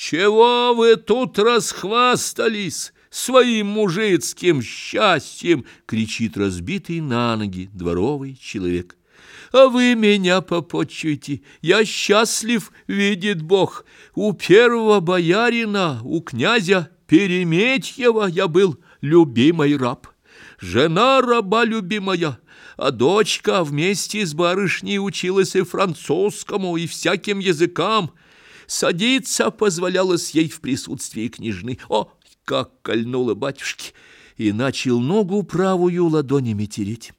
Чего вы тут расхвастались своим мужицким счастьем? Кричит разбитый на ноги дворовый человек. А вы меня попотчуйте, я счастлив, видит Бог. У первого боярина, у князя Переметьева я был любимый раб. Жена раба любимая, а дочка вместе с барышней училась и французскому, и всяким языкам. Садиться позволялось ей в присутствии княжны. О, как кольнуло батюшки! И начал ногу правую ладонями тереть.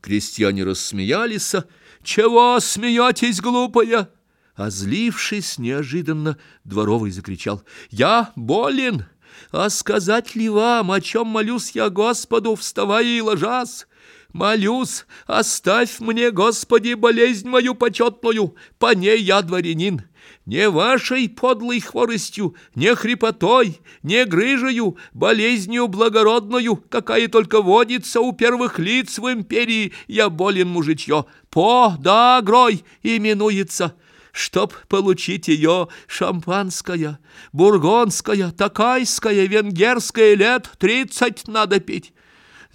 Крестьяне рассмеялись. «Чего смеетесь, глупая?» А злившись неожиданно, дворовый закричал. «Я болен!» А сказать ли вам, о чем молюсь я Господу, вставая и ложась? Молюсь, оставь мне, Господи, болезнь мою почетную, по ней я дворянин. Не вашей подлой хворостью, не хрипотой, не грыжею, болезнью благородную, какая только водится у первых лиц в империи, я болен мужичье. По, да, грой, именуется». Чтоб получить ее, шампанское, бургонское, такайское, венгерское лет тридцать надо пить.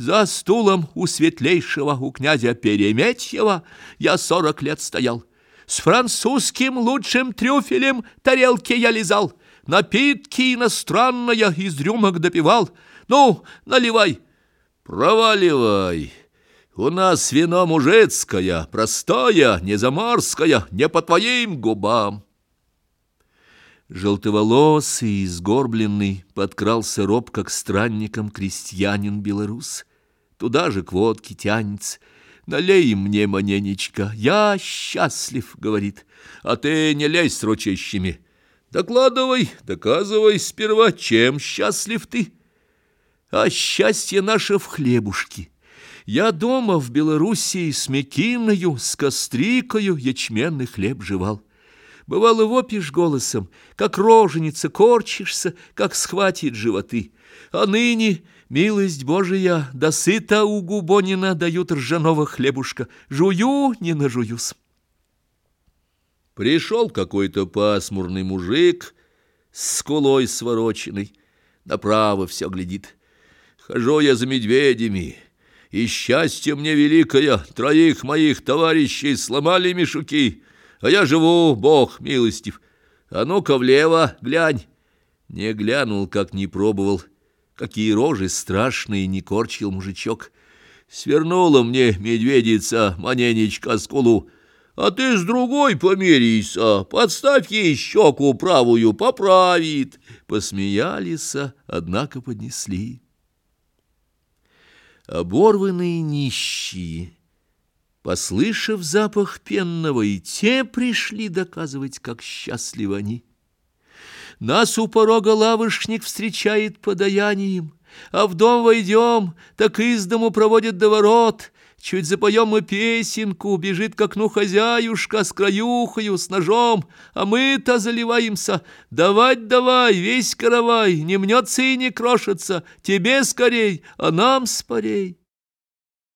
За стулом у светлейшего, у князя Переметьева я сорок лет стоял. С французским лучшим трюфелем тарелки я лизал, напитки иностранные из рюмок допивал. Ну, наливай, проваливай». У нас вино мужицкое, простое, не заморское, не по твоим губам. Желтоволосый и сгорбленный подкрался робко к странникам крестьянин-белорус. Туда же к водке тянется. «Налей мне, маненечка, я счастлив», — говорит, — «а ты не лезь с ручищами. Докладывай, доказывай сперва, чем счастлив ты. А счастье наше в хлебушке». Я дома в Белоруссии с мекиною, с кострикою ячменный хлеб жевал. Бывало, вопишь голосом, как роженица, корчишься, как схватит животы. А ныне, милость Божия, да сыта у Губонина дают ржаного хлебушка. Жую, не нажуюсь. Пришел какой-то пасмурный мужик с скулой свороченной, направо все глядит. Хожу я за медведями, и счастье мне великое, троих моих товарищей сломали мешуки, а я живу, Бог милостив. А ну-ка влево глянь. Не глянул, как не пробовал, какие рожи страшные не корчил мужичок. Свернула мне медведица маненечка скулу, а ты с другой померяйся, подставь ей щеку правую, поправит. Посмеялись, однако поднесли оборванные нищие, послышав запах пенного, и те пришли доказывать, как счастливы они. Нас у порога лавышник встречает подаянием, а в дом войдем, так из дому проводит до ворот — Чуть запоем мы песенку, бежит к окну хозяюшка с краюхою, с ножом, а мы-то заливаемся. Давать давай, весь каравай, не мнется и не крошится, тебе скорей, а нам спорей.